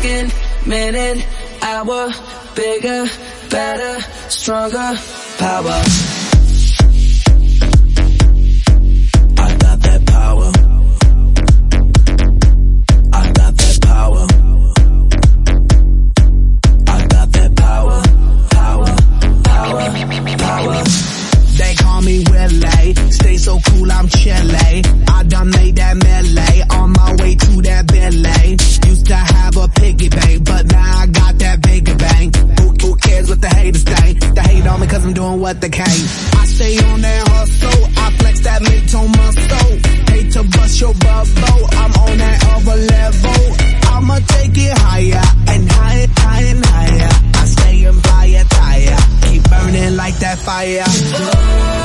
second, minute, hour, bigger, better, stronger, power. Doing what they can. I stay on that hustle, I flex that mid-tone muscle. Hate to bust your bubble, I'm on that other level. I'ma take it higher and higher, higher and higher. I stay in fire, tire, keep burning like that fire.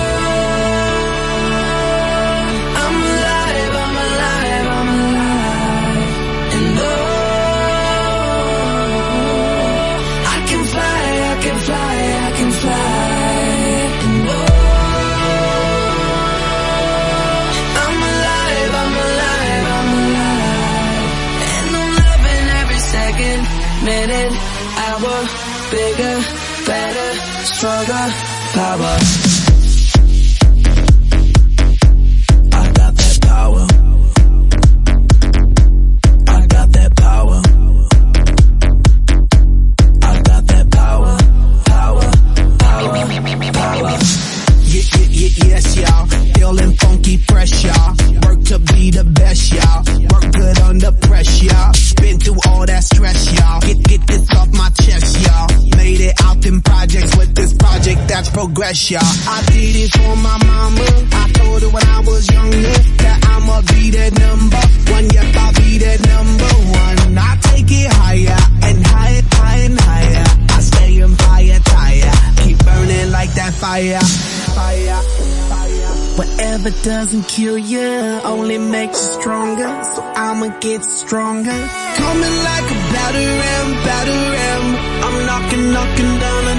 Minute, hour, bigger, better, stronger, power. Progress, y'all. I did it for my mama. I told her when I was younger that I'ma be that number one. Yep, I'll be that number one. I take it higher and higher, higher and higher. I stay on fire, tire. Keep burning like that fire. Fire, fire. Whatever doesn't kill you only makes you stronger. So I'ma get stronger. Coming like a batter ram, batter ram. I'm knocking, knocking down